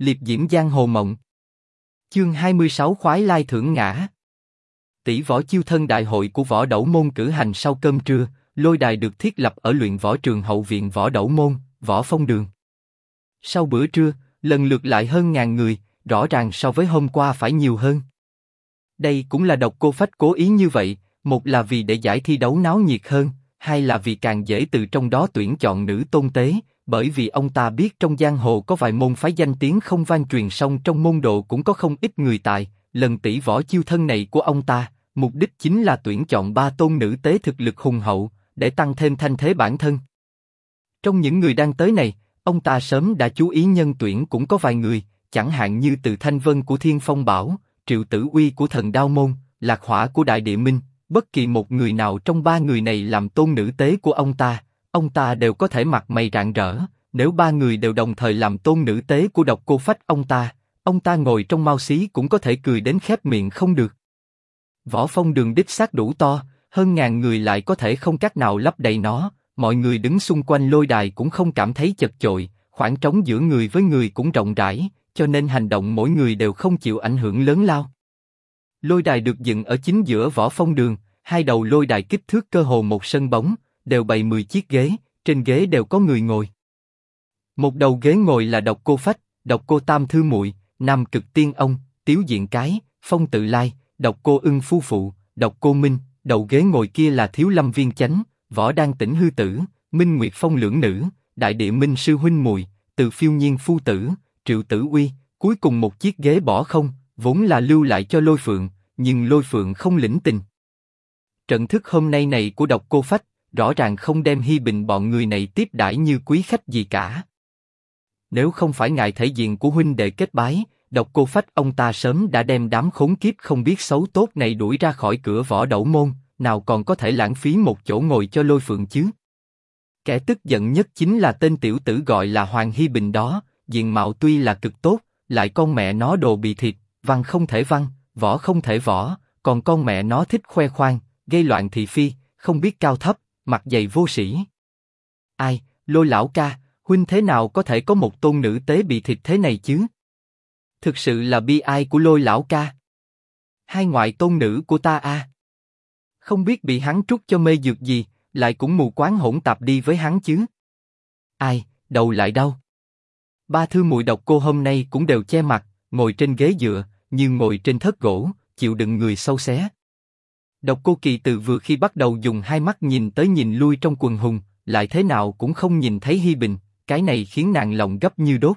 liệp diễm giang hồ mộng. Chương 26 khoái lai thưởng ngã. Tỷ võ chiêu thân đại hội của võ đẩu môn cử hành sau cơm trưa, lôi đài được thiết lập ở luyện võ trường hậu viện võ đẩu môn, võ phong đường. Sau bữa trưa, lần lượt lại hơn ngàn người, rõ ràng so với hôm qua phải nhiều hơn. Đây cũng là độc cô phách cố ý như vậy, một là vì để giải thi đấu náo nhiệt hơn, hai là vì càng dễ từ trong đó tuyển chọn nữ tôn tế, bởi vì ông ta biết trong giang hồ có vài môn phái danh tiếng không vang truyền song trong môn độ cũng có không ít người tài. Lần tỷ võ chiêu thân này của ông ta, mục đích chính là tuyển chọn ba tôn nữ tế thực lực hùng hậu, để tăng thêm thanh thế bản thân. Trong những người đang tới này, ông ta sớm đã chú ý nhân tuyển cũng có vài người, chẳng hạn như từ Thanh Vân của Thiên Phong Bảo, Triệu Tử Uy của Thần Đao Môn, Lạc Hỏa của Đại Địa Minh, bất kỳ một người nào trong ba người này làm tôn nữ tế của ông ta, ông ta đều có thể mặt mày rạng rỡ. Nếu ba người đều đồng thời làm tôn nữ tế của độc cô phách ông ta, ông ta ngồi trong mau xí cũng có thể cười đến khép miệng không được. Võ phong đường đích xác đủ to, hơn ngàn người lại có thể không cách nào lấp đầy nó. Mọi người đứng xung quanh lôi đài cũng không cảm thấy chật chội, khoảng trống giữa người với người cũng rộng rãi, cho nên hành động mỗi người đều không chịu ảnh hưởng lớn lao. Lôi đài được dựng ở chính giữa võ phong đường, hai đầu lôi đài kích thước cơ hồ một sân bóng, đều bày 10 chiếc ghế, trên ghế đều có người ngồi. Một đầu ghế ngồi là độc cô phách, độc cô tam thư muội, nam cực tiên ông, tiếu diện cái, phong tự lai, độc cô ưng phu phụ, độc cô minh, đầu ghế ngồi kia là thiếu lâm viên chánh, võ đang tỉnh hư tử, minh nguyệt phong lưỡng nữ, đại địa minh sư huynh muội, từ phiêu nhiên phu tử, triệu tử uy, cuối cùng một chiếc ghế bỏ không, vốn là lưu lại cho lôi phượng, nhưng lôi phượng không lĩnh tình. Trận thức hôm nay này của độc cô phách, rõ ràng không đem Hi Bình bọn người này tiếp đãi như quý khách gì cả. Nếu không phải ngài thể diện của huynh đệ kết bái, độc cô phách ông ta sớm đã đem đám khốn kiếp không biết xấu tốt này đuổi ra khỏi cửa võ đậu môn, nào còn có thể lãng phí một chỗ ngồi cho lôi phượng chứ? Kẻ tức giận nhất chính là tên tiểu tử gọi là Hoàng Hi Bình đó, diện mạo tuy là cực tốt, lại con mẹ nó đồ bị thịt, văn không thể văn, võ không thể võ, còn con mẹ nó thích khoe khoang, gây loạn thị phi, không biết cao thấp, mặt dày vô sĩ. Ai, lôi lão ca, huynh thế nào có thể có một tôn nữ tế bị thịt thế này chứ? Thực sự là bi ai của lôi lão ca. Hai ngoại tôn nữ của ta a, không biết bị hắn trút cho mê dược gì, lại cũng mù quáng hỗn tạp đi với hắn chứ? Ai, đầu lại đau. Ba thư mùi độc cô hôm nay cũng đều che mặt, ngồi trên ghế dựa, như ngồi trên thất gỗ, chịu đựng người sâu xé. Độc cô kỳ từ vừa khi bắt đầu dùng hai mắt nhìn tới nhìn lui trong quần hùng, lại thế nào cũng không nhìn thấy Hi Bình, cái này khiến nàng lòng gấp như đốt.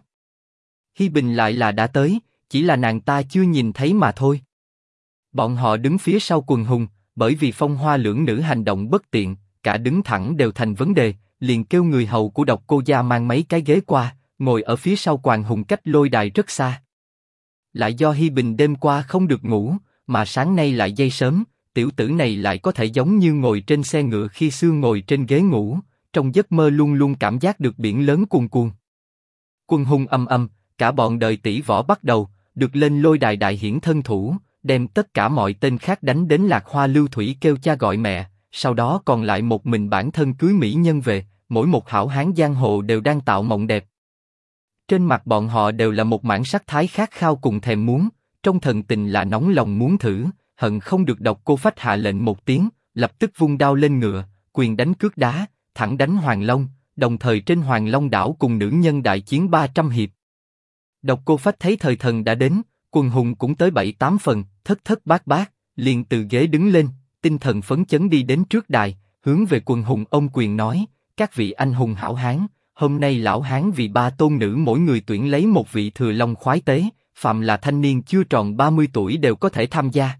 Hi Bình lại là đã tới, chỉ là nàng ta chưa nhìn thấy mà thôi. Bọn họ đứng phía sau quần hùng, bởi vì phong hoa lưỡng nữ hành động bất tiện, cả đứng thẳng đều thành vấn đề, liền kêu người hầu của độc cô gia mang mấy cái ghế qua, ngồi ở phía sau quàng hùng cách lôi đài rất xa. Lại do Hi Bình đêm qua không được ngủ, mà sáng nay lại dây sớm, tiểu tử này lại có thể giống như ngồi trên xe ngựa khi xưa ngồi trên ghế ngủ, trong giấc mơ luôn luôn cảm giác được biển lớn cuồn cuộn. Quân hùng âm âm, cả bọn đời tỷ võ bắt đầu, được lên lôi đài đại hiển thân thủ, đem tất cả mọi tên khác đánh đến lạc hoa lưu thủy kêu cha gọi mẹ, sau đó còn lại một mình bản thân cưới mỹ nhân về, mỗi một hảo hán giang hồ đều đang tạo mộng đẹp. Trên mặt bọn họ đều là một mảng sắc thái khát khao cùng thèm muốn, trong thần tình là nóng lòng muốn thử, hận không được độc cô phách hạ lệnh một tiếng, lập tức vung đao lên ngựa, quyền đánh cước đá, thẳng đánh Hoàng Long, đồng thời trên Hoàng Long đảo cùng nữ nhân đại chiến 300 hiệp. Độc cô phách thấy thời thần đã đến, quần hùng cũng tới bảy tám phần, thất thất bát bát, liền từ ghế đứng lên, tinh thần phấn chấn đi đến trước đài, hướng về quần hùng ông quyền nói: các vị anh hùng hảo hán, hôm nay lão hán vì ba tôn nữ mỗi người tuyển lấy một vị thừa long khoái tế, phạm là thanh niên chưa tròn 30 tuổi đều có thể tham gia.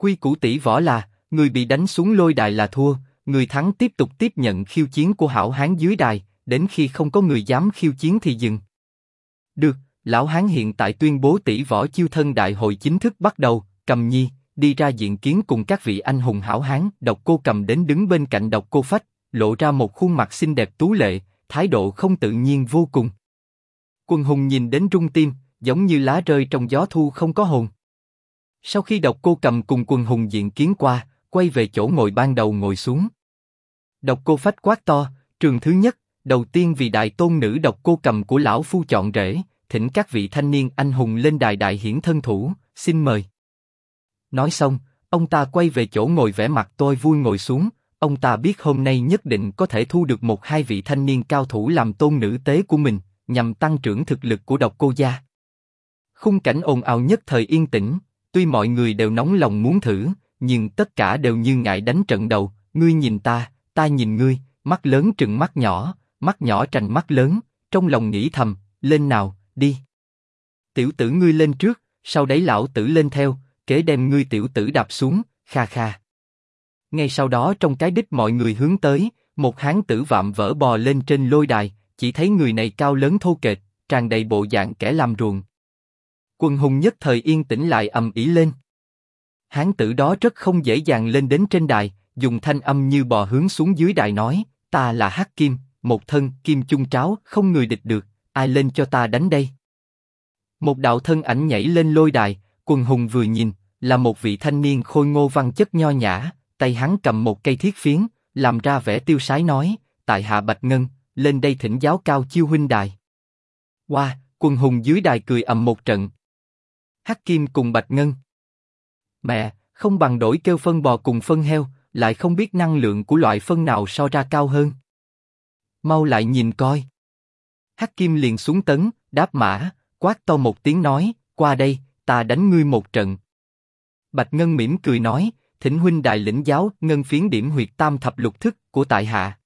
Quy củ tỷ võ là, người bị đánh xuống lôi đài là thua, người thắng tiếp tục tiếp nhận khiêu chiến của hảo hán dưới đài, đến khi không có người dám khiêu chiến thì dừng. Được, lão hán hiện tại tuyên bố tỷ võ chiêu thân đại hội chính thức bắt đầu, cầm nhi, đi ra diện kiến cùng các vị anh hùng hảo hán, độc cô cầm đến đứng bên cạnh độc cô phách, lộ ra một khuôn mặt xinh đẹp tú lệ, thái độ không tự nhiên vô cùng. Quân hùng nhìn đến rung tim, giống như lá rơi trong gió thu không có hồn. Sau khi độc cô cầm cùng quần hùng diện kiến qua, quay về chỗ ngồi ban đầu ngồi xuống. Độc cô phách quát to, trường thứ nhất, đầu tiên vì đại tôn nữ độc cô cầm của lão phu chọn rễ, thỉnh các vị thanh niên anh hùng lên đài đại hiển thân thủ, xin mời. Nói xong, ông ta quay về chỗ ngồi vẻ mặt tôi vui ngồi xuống, ông ta biết hôm nay nhất định có thể thu được một hai vị thanh niên cao thủ làm tôn nữ tế của mình, nhằm tăng trưởng thực lực của độc cô gia. Khung cảnh ồn ào nhất thời yên tĩnh, tuy mọi người đều nóng lòng muốn thử, nhưng tất cả đều như ngại đánh trận đầu, ngươi nhìn ta, ta nhìn ngươi, mắt lớn trừng mắt nhỏ, mắt nhỏ trành mắt lớn, trong lòng nghĩ thầm, lên nào, đi. Tiểu tử ngươi lên trước, sau đấy lão tử lên theo, kế đem ngươi tiểu tử đạp xuống, kha kha. Ngay sau đó trong cái đích mọi người hướng tới, một hán tử vạm vỡ bò lên trên lôi đài, chỉ thấy người này cao lớn thô kệch, tràn đầy bộ dạng kẻ làm ruộng. Quân hùng nhất thời yên tĩnh lại ầm ĩ lên. Hán tử đó rất không dễ dàng lên đến trên đài, dùng thanh âm như bò hướng xuống dưới đài nói, ta là Hắc Kim, một thân kim chung tráo, không người địch được, ai lên cho ta đánh đây? Một đạo thân ảnh nhảy lên lôi đài, quần hùng vừa nhìn, là một vị thanh niên khôi ngô văn chất nho nhã, tay hắn cầm một cây thiết phiến, làm ra vẻ tiêu sái nói, tại hạ Bạch Ngân, lên đây thỉnh giáo cao chiêu huynh đài. Qua, wow, quần hùng dưới đài cười ầm một trận. Hắc Kim cùng Bạch Ngân. Mẹ, không bằng đổi kêu phân bò cùng phân heo, lại không biết năng lượng của loại phân nào so ra cao hơn. Mau lại nhìn coi. Hắc Kim liền xuống tấn, đáp mã, quát to một tiếng nói, qua đây, ta đánh ngươi một trận. Bạch Ngân mỉm cười nói, thỉnh huynh đại lĩnh giáo ngân phiến điểm huyệt tam thập lục thức của tại hạ.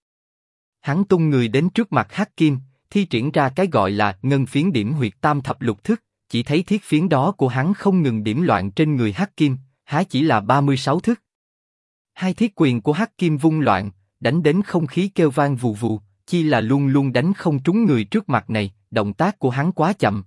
Hắn tung người đến trước mặt Hắc Kim, thi triển ra cái gọi là ngân phiến điểm huyệt tam thập lục thức, chỉ thấy thiết phiến đó của hắn không ngừng điểm loạn trên người Hắc Kim, há chỉ là 36 thức. Hai thiết quyền của Hắc Kim vung loạn, đánh đến không khí kêu vang vù vù, chi là luôn luôn đánh không trúng người trước mặt này, động tác của hắn quá chậm.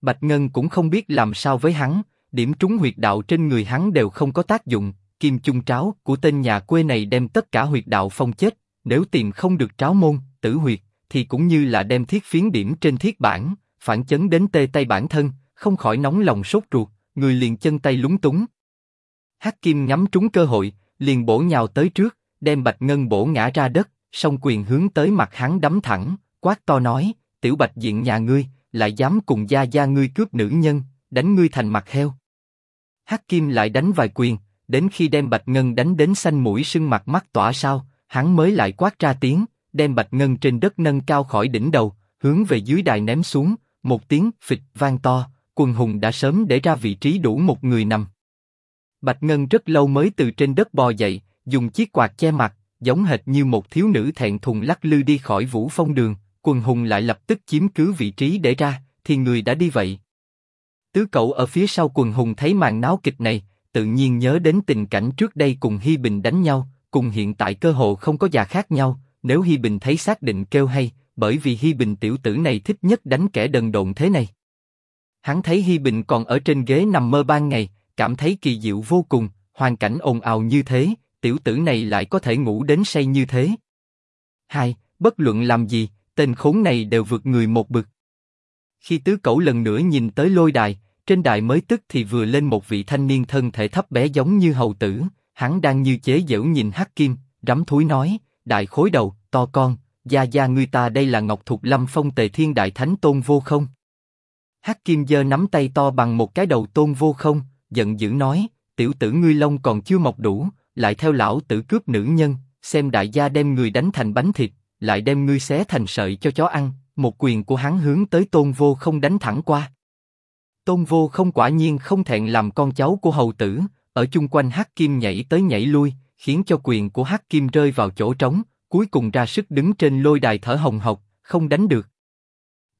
Bạch Ngân cũng không biết làm sao với hắn, điểm trúng huyệt đạo trên người hắn đều không có tác dụng, kim chung tráo của tên nhà quê này đem tất cả huyệt đạo phong chết, nếu tìm không được tráo môn, tử huyệt, thì cũng như là đem thiết phiến điểm trên thiết bản, phản chấn đến tê tay bản thân, không khỏi nóng lòng sốt ruột, người liền chân tay lúng túng. Hắc Kim ngắm trúng cơ hội, liền bổ nhào tới trước, đem Bạch Ngân bổ ngã ra đất, song quyền hướng tới mặt hắn đấm thẳng, quát to nói, tiểu Bạch diện nhà ngươi, lại dám cùng gia gia ngươi cướp nữ nhân, đánh ngươi thành mặt heo. Hắc Kim lại đánh vài quyền, đến khi đem Bạch Ngân đánh đến xanh mũi sưng mặt mắt tỏa sao, hắn mới lại quát ra tiếng, đem Bạch Ngân trên đất nâng cao khỏi đỉnh đầu, hướng về dưới đài ném xuống, một tiếng phịch vang to, quần hùng đã sớm để ra vị trí đủ một người nằm. Bạch Ngân rất lâu mới từ trên đất bò dậy, dùng chiếc quạt che mặt, giống hệt như một thiếu nữ thẹn thùng lắc lư đi khỏi vũ phong đường. Quần hùng lại lập tức chiếm cứ vị trí để ra, thì người đã đi vậy. Tứ cậu ở phía sau quần hùng thấy màn náo kịch này, tự nhiên nhớ đến tình cảnh trước đây cùng Hi Bình đánh nhau, cùng hiện tại cơ hồ không có già khác nhau. Nếu Hi Bình thấy xác định kêu hay, bởi vì Hi Bình tiểu tử này thích nhất đánh kẻ đần độn thế này. Hắn thấy Hi Bình còn ở trên ghế nằm mơ ban ngày, cảm thấy kỳ diệu vô cùng, hoàn cảnh ồn ào như thế, tiểu tử này lại có thể ngủ đến say như thế. Hai, bất luận làm gì, tên khốn này đều vượt người một bực. Khi tứ cẩu lần nữa nhìn tới lôi đài, trên đài mới tức thì vừa lên một vị thanh niên thân thể thấp bé giống như hầu tử, hắn đang như chế giễu nhìn hắc kim, rắm thúi nói, đại khối đầu, to con, gia gia ngươi ta đây là ngọc thục lâm phong tề thiên đại thánh tôn vô không? Hắc kim giơ nắm tay to bằng một cái đầu tôn vô không, giận dữ nói, tiểu tử ngươi lông còn chưa mọc đủ, lại theo lão tử cướp nữ nhân, xem đại gia đem người đánh thành bánh thịt, lại đem ngươi xé thành sợi cho chó ăn. Một quyền của hắn hướng tới tôn vô không đánh thẳng qua. Tôn vô không quả nhiên không thẹn làm con cháu của hầu tử, ở chung quanh hắc kim nhảy tới nhảy lui, khiến cho quyền của hắc kim rơi vào chỗ trống, cuối cùng ra sức đứng trên lôi đài thở hồng hộc, không đánh được.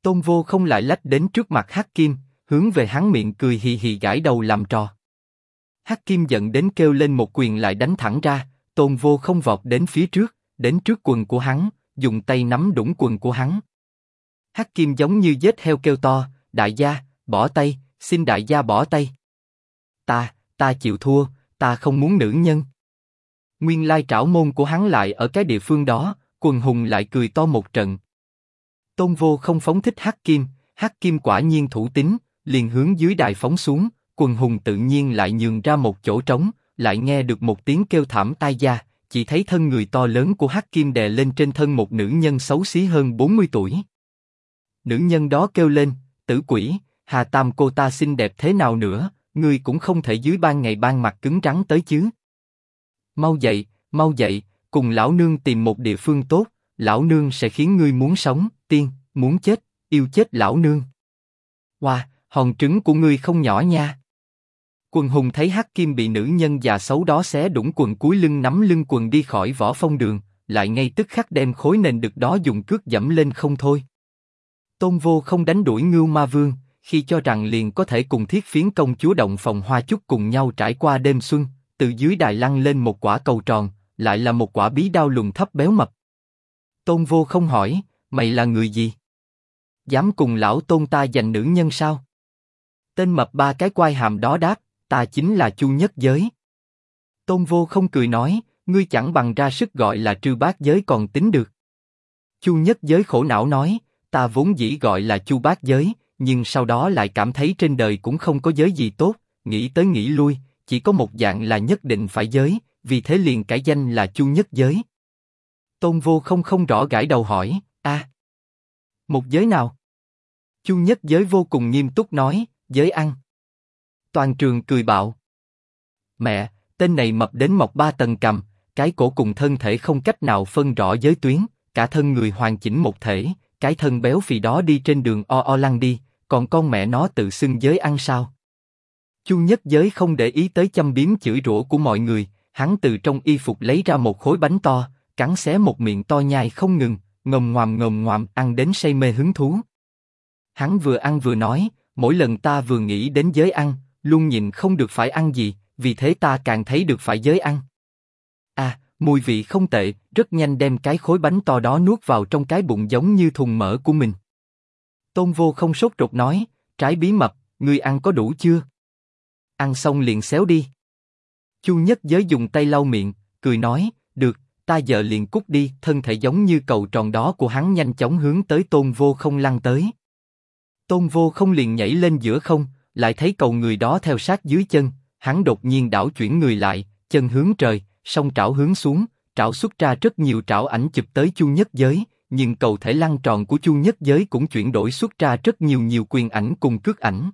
Tôn vô không lại lách đến trước mặt hắc kim, hướng về hắn miệng cười hì hì gãi đầu làm trò. Hắc kim giận đến kêu lên một quyền lại đánh thẳng ra, tôn vô không vọt đến phía trước, đến trước quần của hắn, dùng tay nắm đũng quần của hắn. Hắc kim giống như dết heo kêu to, đại gia, bỏ tay, xin đại gia bỏ tay. Ta, ta chịu thua, ta không muốn nữ nhân. Nguyên lai trảo môn của hắn lại ở cái địa phương đó, quần hùng lại cười to một trận. Tôn vô không phóng thích hắc kim, hắc kim quả nhiên thủ tính, liền hướng dưới đài phóng xuống, quần hùng tự nhiên lại nhường ra một chỗ trống, lại nghe được một tiếng kêu thảm tai da, chỉ thấy thân người to lớn của hắc kim đè lên trên thân một nữ nhân xấu xí hơn 40 tuổi. Nữ nhân đó kêu lên, tử quỷ, Hà Tam cô ta xinh đẹp thế nào nữa, ngươi cũng không thể dưới ban ngày ban mặt cứng rắn tới chứ. Mau dậy, mau dậy, cùng lão nương tìm một địa phương tốt, lão nương sẽ khiến ngươi muốn sống, tiên, muốn chết, yêu chết lão nương. Wow, hòn trứng của ngươi không nhỏ nha. Quần hùng thấy Hắc Kim bị nữ nhân già xấu đó xé đũng quần cuối lưng nắm lưng quần đi khỏi võ phong đường, lại ngay tức khắc đem khối nền được đó dùng cước dẫm lên không thôi. Tôn Vô không đánh đuổi Ngưu Ma Vương, khi cho rằng liền có thể cùng Thiết Phiến công chúa động phòng hoa chúc cùng nhau trải qua đêm xuân, từ dưới đài lăn lên một quả cầu tròn, lại là một quả bí đao lùn thấp béo mập. Tôn Vô không hỏi, mày là người gì? Dám cùng lão Tôn ta giành nữ nhân sao? Tên mập ba cái quai hàm đó đáp, ta chính là Chu Nhất Giới. Tôn Vô không cười nói, ngươi chẳng bằng ra sức gọi là Trư Bát Giới còn tính được. Chu Nhất Giới khổ não nói, ta vốn dĩ gọi là Chu Bát Giới, nhưng sau đó lại cảm thấy trên đời cũng không có giới gì tốt, nghĩ tới nghĩ lui, chỉ có một dạng là nhất định phải giới, vì thế liền cải danh là Chu Nhất Giới. Tôn Vô không không rõ gãi đầu hỏi, a, một giới nào? Chu Nhất Giới vô cùng nghiêm túc nói, giới ăn. Toàn trường cười bạo. Mẹ, tên này mập đến mọc ba tầng cầm, cái cổ cùng thân thể không cách nào phân rõ giới tuyến, cả thân người hoàn chỉnh một thể, cái thân béo phì đó đi trên đường o o lăn đi, còn con mẹ nó tự xưng giới ăn sao? Chu Nhất Giới không để ý tới châm biếm chửi rủa của mọi người, hắn từ trong y phục lấy ra một khối bánh to, cắn xé một miệng to nhai không ngừng, ngầm ngoàm ngầm ngoàm ăn đến say mê hứng thú. Hắn vừa ăn vừa nói, mỗi lần ta vừa nghĩ đến giới ăn, luôn nhìn không được phải ăn gì, vì thế ta càng thấy được phải giới ăn. À, mùi vị không tệ, rất nhanh đem cái khối bánh to đó nuốt vào trong cái bụng giống như thùng mỡ của mình. Tôn Vô không sốt ruột nói, trái bí mập, ngươi ăn có đủ chưa? Ăn xong liền xéo đi. Chu Nhất Giới dùng tay lau miệng, cười nói, được, ta giờ liền cút đi. Thân thể giống như cầu tròn đó của hắn nhanh chóng hướng tới Tôn Vô không lăn tới. Tôn Vô không liền nhảy lên giữa không, lại thấy cầu người đó theo sát dưới chân, hắn đột nhiên đảo chuyển người lại, chân hướng trời, song trảo hướng xuống, trảo xuất ra rất nhiều trảo ảnh chụp tới Chu Nhất Giới, nhưng cầu thể lăn tròn của Chu Nhất Giới cũng chuyển đổi xuất ra rất nhiều nhiều quyền ảnh cùng cước ảnh.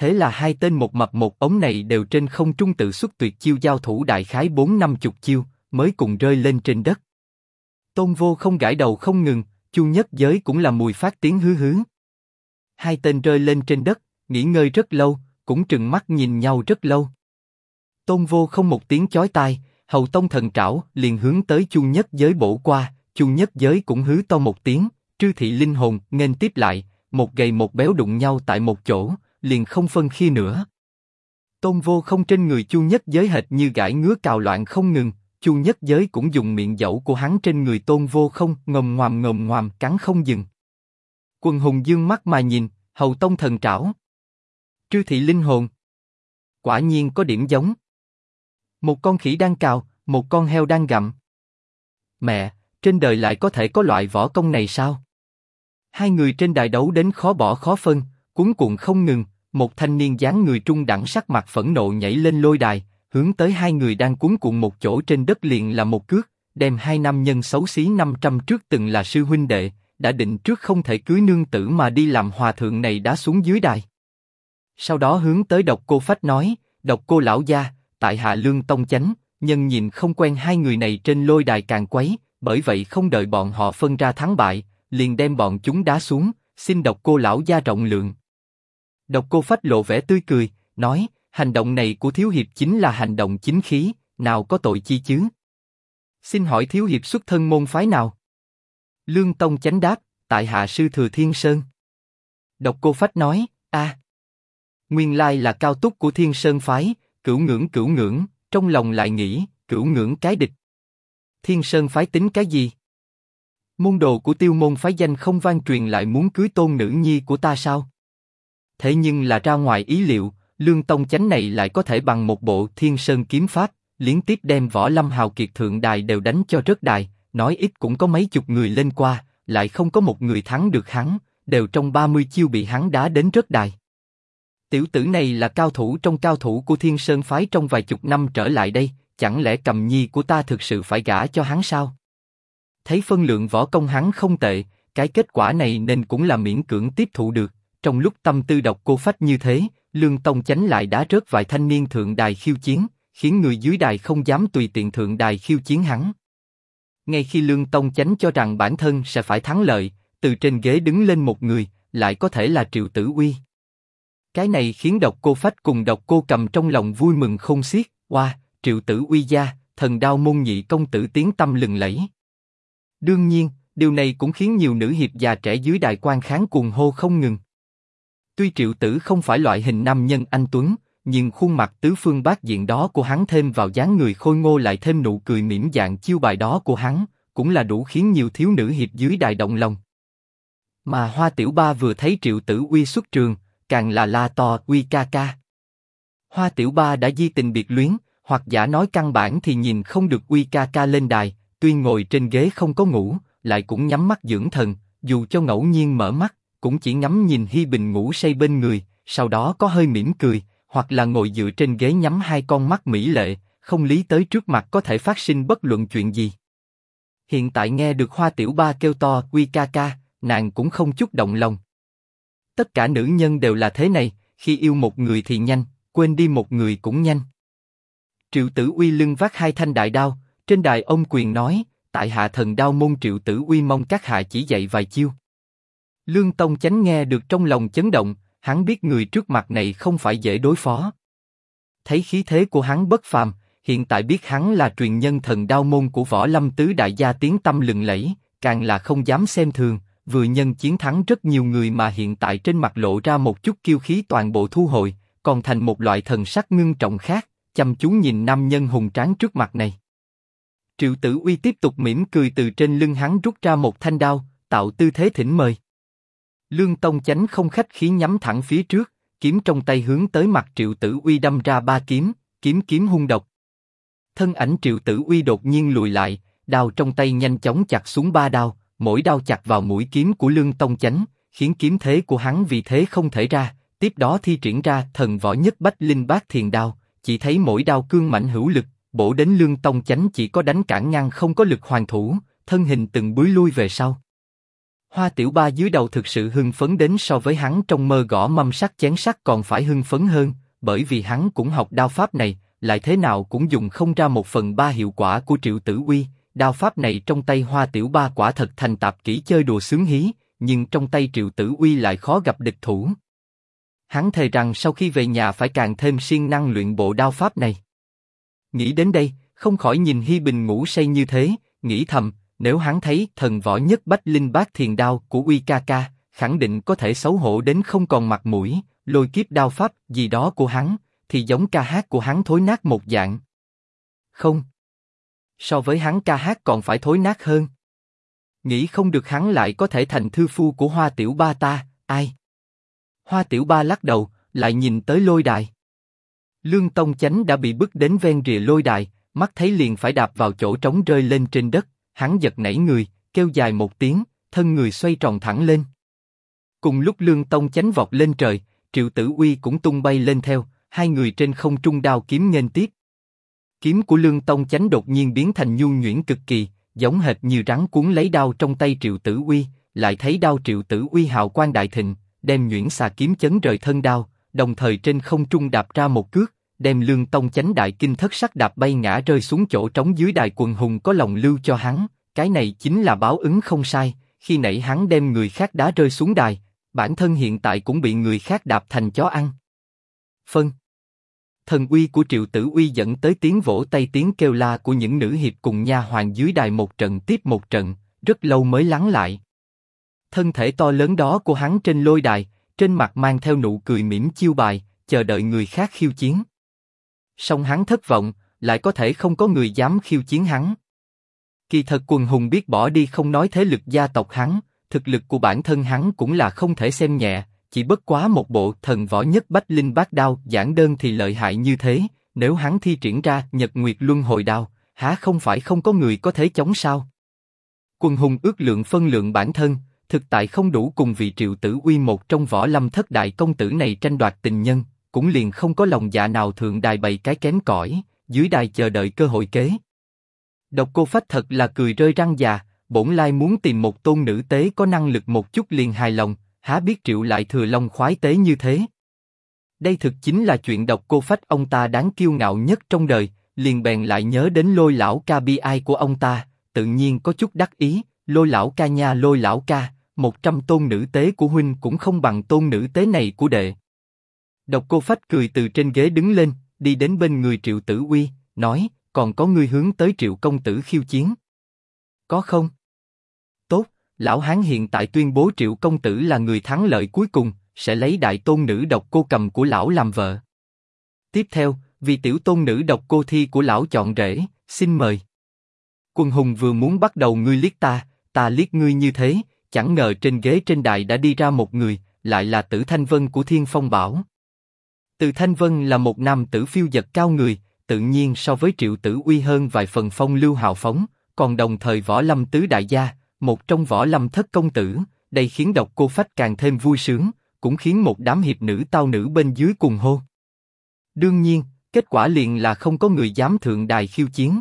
Thế là hai tên một mập một ống này đều trên không trung tự xuất tuyệt chiêu giao thủ đại khái bốn năm chục chiêu, mới cùng rơi lên trên đất. Tôn Vô không gãi đầu không ngừng, Chu Nhất Giới cũng là mùi phát tiếng hứ hứ. Hai tên rơi lên trên đất, nghỉ ngơi rất lâu, cũng trừng mắt nhìn nhau rất lâu. Tôn Vô không một tiếng chói tai, hầu tông thần trảo liền hướng tới Chu Nhất Giới bổ qua, Chu Nhất Giới cũng hứ to một tiếng, trư thị linh hồn nên tiếp lại, một gầy một béo đụng nhau tại một chỗ, liền không phân khi nữa. Tôn Vô không trên người Chu Nhất Giới hệt như gãi ngứa cào loạn không ngừng, Chu Nhất Giới cũng dùng miệng dẫu của hắn trên người Tôn Vô không ngầm ngoàm ngầm ngoàm cắn không dừng. Quần hùng dương mắt mà nhìn, hầu tông thần trảo. Trư thị linh hồn. Quả nhiên có điểm giống. Một con khỉ đang cào, một con heo đang gặm. Mẹ, trên đời lại có thể có loại võ công này sao? Hai người trên đài đấu đến khó bỏ khó phân, cuốn cuộn không ngừng. Một thanh niên dáng người trung đẳng sắc mặt phẫn nộ nhảy lên lôi đài, hướng tới hai người đang cuốn cuộn một chỗ trên đất liền là một cước, đem hai nam nhân xấu xí năm trăm trước từng là sư huynh đệ, đã định trước không thể cưới nương tử mà đi làm hòa thượng này đã xuống dưới đài. Sau đó hướng tới độc cô phách nói, độc cô lão gia, tại hạ lương tông chánh, nhân nhìn không quen hai người này trên lôi đài càng quấy, bởi vậy không đợi bọn họ phân ra thắng bại, liền đem bọn chúng đá xuống, xin độc cô lão gia rộng lượng. Độc cô phách lộ vẻ tươi cười, nói, hành động này của thiếu hiệp chính là hành động chính khí, nào có tội chi chứ? Xin hỏi thiếu hiệp xuất thân môn phái nào? Lương Tông chánh đáp, tại hạ sư thừa Thiên Sơn. Độc cô phách nói, a, nguyên lai là cao túc của Thiên Sơn phái, cửu ngưỡng cửu ngưỡng, trong lòng lại nghĩ, cửu ngưỡng cái địch. Thiên Sơn phái tính cái gì? Môn đồ của tiêu môn phái danh không vang truyền lại muốn cưới tôn nữ nhi của ta sao? Thế nhưng là ra ngoài ý liệu, lương tông chánh này lại có thể bằng một bộ thiên sơn kiếm pháp, liên tiếp đem võ lâm hào kiệt thượng đài đều đánh cho rớt đài, nói ít cũng có mấy chục người lên qua, lại không có một người thắng được hắn, đều trong 30 chiêu bị hắn đá đến rớt đài. Tiểu tử này là cao thủ trong cao thủ của Thiên Sơn phái trong vài chục năm trở lại đây, chẳng lẽ cầm nhi của ta thực sự phải gả cho hắn sao? Thấy phân lượng võ công hắn không tệ, cái kết quả này nên cũng là miễn cưỡng tiếp thụ được, trong lúc tâm tư độc cô phách như thế, lương tông chánh lại đã rớt vài thanh niên thượng đài khiêu chiến, khiến người dưới đài không dám tùy tiện thượng đài khiêu chiến hắn. Ngay khi lương tông chánh cho rằng bản thân sẽ phải thắng lợi, từ trên ghế đứng lên một người, lại có thể là triệu tử uy. Cái này khiến độc cô phách cùng độc cô cầm trong lòng vui mừng không xiết, qua triệu tử uy gia, thần đao môn nhị công tử tiếng tâm lừng lẫy. Đương nhiên, điều này cũng khiến nhiều nữ hiệp già trẻ dưới đại quan kháng cuồng hô không ngừng. Tuy triệu tử không phải loại hình nam nhân anh tuấn, nhưng khuôn mặt tứ phương bát diện đó của hắn thêm vào dáng người khôi ngô lại thêm nụ cười mỉm dạng chiêu bài đó của hắn, cũng là đủ khiến nhiều thiếu nữ hiệp dưới đài động lòng. Mà Hoa Tiểu Ba vừa thấy Triệu Tử Uy xuất trường, càng là la to uy ca ca. Hoa Tiểu Ba đã di tình biệt luyến, hoặc giả nói căn bản thì nhìn không được uy ca ca lên đài, tuy ngồi trên ghế không có ngủ, lại cũng nhắm mắt dưỡng thần, dù cho ngẫu nhiên mở mắt, cũng chỉ ngắm nhìn Hi Bình ngủ say bên người, sau đó có hơi mỉm cười, hoặc là ngồi dựa trên ghế nhắm hai con mắt mỹ lệ, không lý tới trước mặt có thể phát sinh bất luận chuyện gì. Hiện tại nghe được Hoa Tiểu Ba kêu to quy ca ca, nàng cũng không chút động lòng. Tất cả nữ nhân đều là thế này, khi yêu một người thì nhanh, quên đi một người cũng nhanh. Triệu Tử Uy lưng vác hai thanh đại đao, trên đài ông quyền nói, tại hạ thần đao môn Triệu Tử Uy mong các hạ chỉ dạy vài chiêu. Lương Tông chánh nghe được trong lòng chấn động, hắn biết người trước mặt này không phải dễ đối phó. Thấy khí thế của hắn bất phàm, hiện tại biết hắn là truyền nhân thần đao môn của võ lâm tứ đại gia tiếng tâm lừng lẫy, càng là không dám xem thường, vừa nhân chiến thắng rất nhiều người mà hiện tại trên mặt lộ ra một chút kiêu khí toàn bộ thu hồi, còn thành một loại thần sắc ngưng trọng khác, chăm chú nhìn nam nhân hùng tráng trước mặt này. Triệu Tử Uy tiếp tục mỉm cười từ trên lưng hắn rút ra một thanh đao, tạo tư thế thỉnh mời. Lương Tông chánh không khách khí nhắm thẳng phía trước, kiếm trong tay hướng tới mặt Triệu Tử Uy đâm ra ba kiếm, kiếm kiếm hung độc. Thân ảnh Triệu Tử Uy đột nhiên lùi lại, đao trong tay nhanh chóng chặt xuống ba đao, mỗi đao chặt vào mũi kiếm của Lương Tông chánh, khiến kiếm thế của hắn vì thế không thể ra. Tiếp đó thi triển ra thần võ nhất bách linh bát thiền đao, chỉ thấy mỗi đao cương mạnh hữu lực, bổ đến Lương Tông chánh chỉ có đánh cản ngăn không có lực hoàn thủ, thân hình từng búi lui về sau. Hoa Tiểu Ba dưới đầu thực sự hưng phấn đến so với hắn trong mơ gõ mâm sắt chén sắt còn phải hưng phấn hơn, bởi vì hắn cũng học đao pháp này, lại thế nào cũng dùng không ra một phần ba hiệu quả của Triệu Tử Uy. Đao pháp này trong tay Hoa Tiểu Ba quả thật thành tạp kỹ chơi đùa sướng hí, nhưng trong tay Triệu Tử Uy lại khó gặp địch thủ. Hắn thề rằng sau khi về nhà phải càng thêm siêng năng luyện bộ đao pháp này. Nghĩ đến đây, không khỏi nhìn Hi Bình ngủ say như thế, nghĩ thầm, nếu hắn thấy thần võ nhất bách linh bát thiền đao của Uy Ca Ca, khẳng định có thể xấu hổ đến không còn mặt mũi, lôi kiếp đao pháp gì đó của hắn, thì giống ca hát của hắn thối nát một dạng. Không. So với hắn ca hát còn phải thối nát hơn. Nghĩ không được hắn lại có thể thành thư phu của Hoa Tiểu Ba ta, ai? Hoa Tiểu Ba lắc đầu, lại nhìn tới lôi đài. Lương Tông Chánh đã bị bức đến ven rìa lôi đài, mắt thấy liền phải đạp vào chỗ trống rơi lên trên đất, hắn giật nảy người, kêu dài một tiếng, thân người xoay tròn thẳng lên. Cùng lúc Lương Tông chánh vọt lên trời, Triệu Tử Uy cũng tung bay lên theo, hai người trên không trung đao kiếm nghênh tiếp. Kiếm của Lương Tông chánh đột nhiên biến thành nhu nhuyễn cực kỳ, giống hệt như rắn cuốn lấy đao trong tay Triệu Tử Uy, lại thấy đao Triệu Tử Uy hào quang đại thịnh, đem nhuyễn xà kiếm chấn rời thân đao, đồng thời trên không trung đạp ra một cước, đem lương tông chánh đại kinh thất sắc đạp bay ngã rơi xuống chỗ trống dưới đài quần hùng có lòng lưu cho hắn, cái này chính là báo ứng không sai. Khi nãy hắn đem người khác đá rơi xuống đài, bản thân hiện tại cũng bị người khác đạp thành chó ăn. Phân. Thần uy của triệu tử uy dẫn tới tiếng vỗ tay tiếng kêu la của những nữ hiệp cùng nha hoàng dưới đài một trận tiếp một trận, rất lâu mới lắng lại. Thân thể to lớn đó của hắn trên lôi đài, trên mặt mang theo nụ cười mỉm chiêu bài, chờ đợi người khác khiêu chiến. Song hắn thất vọng, lại có thể không có người dám khiêu chiến hắn. Kỳ thật quần hùng biết bỏ đi không nói thế lực gia tộc hắn, thực lực của bản thân hắn cũng là không thể xem nhẹ, chỉ bất quá một bộ thần võ nhất bách linh bát đao giản đơn thì lợi hại như thế, nếu hắn thi triển ra nhật nguyệt luân hồi đao, há không phải không có người có thể chống sao? Quần hùng ước lượng phân lượng bản thân, thực tại không đủ cùng vị triệu tử uy một trong võ lâm thất đại công tử này tranh đoạt tình nhân, cũng liền không có lòng dạ nào thượng đài bày cái kém cỏi, dưới đài chờ đợi cơ hội kế. Độc cô phách thật là cười rơi răng già, bổn lai muốn tìm một tôn nữ tế có năng lực một chút liền hài lòng, há biết triệu lại thừa long khoái tế như thế. Đây thực chính là chuyện độc cô phách ông ta đáng kiêu ngạo nhất trong đời, liền bèn lại nhớ đến lôi lão ca bi ai của ông ta, tự nhiên có chút đắc ý, lôi lão ca nha lôi lão ca, một trăm tôn nữ tế của huynh cũng không bằng tôn nữ tế này của đệ. Độc cô phách cười từ trên ghế đứng lên, đi đến bên người triệu tử uy, nói, còn có người hướng tới triệu công tử khiêu chiến. Có không? Tốt, lão hán hiện tại tuyên bố triệu công tử là người thắng lợi cuối cùng, sẽ lấy đại tôn nữ độc cô cầm của lão làm vợ. Tiếp theo, vì tiểu tôn nữ độc cô thi của lão chọn rể, xin mời. Quân hùng vừa muốn bắt đầu ngươi liếc ta, ta liếc ngươi như thế, chẳng ngờ trên ghế trên đài đã đi ra một người, lại là Tử Thanh Vân của Thiên Phong Bảo. Từ Thanh Vân là một nam tử phiêu dật cao người, tự nhiên so với Triệu Tử Uy hơn vài phần phong lưu hào phóng, còn đồng thời võ lâm tứ đại gia, một trong võ lâm thất công tử, đây khiến độc cô phách càng thêm vui sướng, cũng khiến một đám hiệp nữ tao nữ bên dưới cùng hô. Đương nhiên, kết quả liền là không có người dám thượng đài khiêu chiến.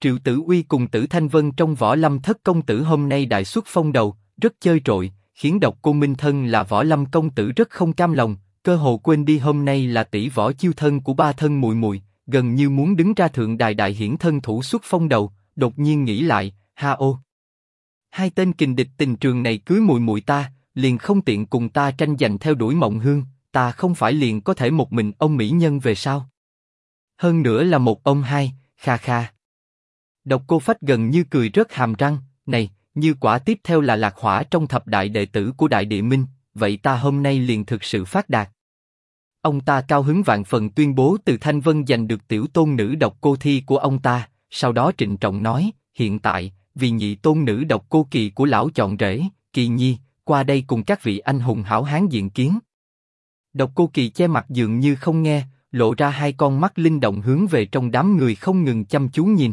Triệu Tử Uy cùng Tử Thanh Vân trong võ lâm thất công tử hôm nay đại xuất phong đầu, rất chơi trội, khiến độc cô Minh Thân là võ lâm công tử rất không cam lòng, cơ hồ quên đi hôm nay là tỷ võ chiêu thân của ba thân mùi mùi, gần như muốn đứng ra thượng đài đại hiển thân thủ xuất phong đầu, đột nhiên nghĩ lại, ha ô. Hai tên kình địch tình trường này cưới mùi mùi ta, liền không tiện cùng ta tranh giành theo đuổi mộng hương, ta không phải liền có thể một mình ông mỹ nhân về sao? Hơn nữa là một ông hai, kha kha. Độc cô phách gần như cười rất hàm răng, này, như quả tiếp theo là lạc hỏa trong thập đại đệ tử của đại địa minh, vậy ta hôm nay liền thực sự phát đạt. Ông ta cao hứng vạn phần tuyên bố từ Thanh Vân giành được tiểu tôn nữ độc cô thi của ông ta, sau đó trịnh trọng nói, hiện tại, vì nhị tôn nữ độc cô kỳ của lão chọn rể, kỳ nhi, qua đây cùng các vị anh hùng hảo hán diện kiến. Độc cô kỳ che mặt dường như không nghe, lộ ra hai con mắt linh động hướng về trong đám người không ngừng chăm chú nhìn.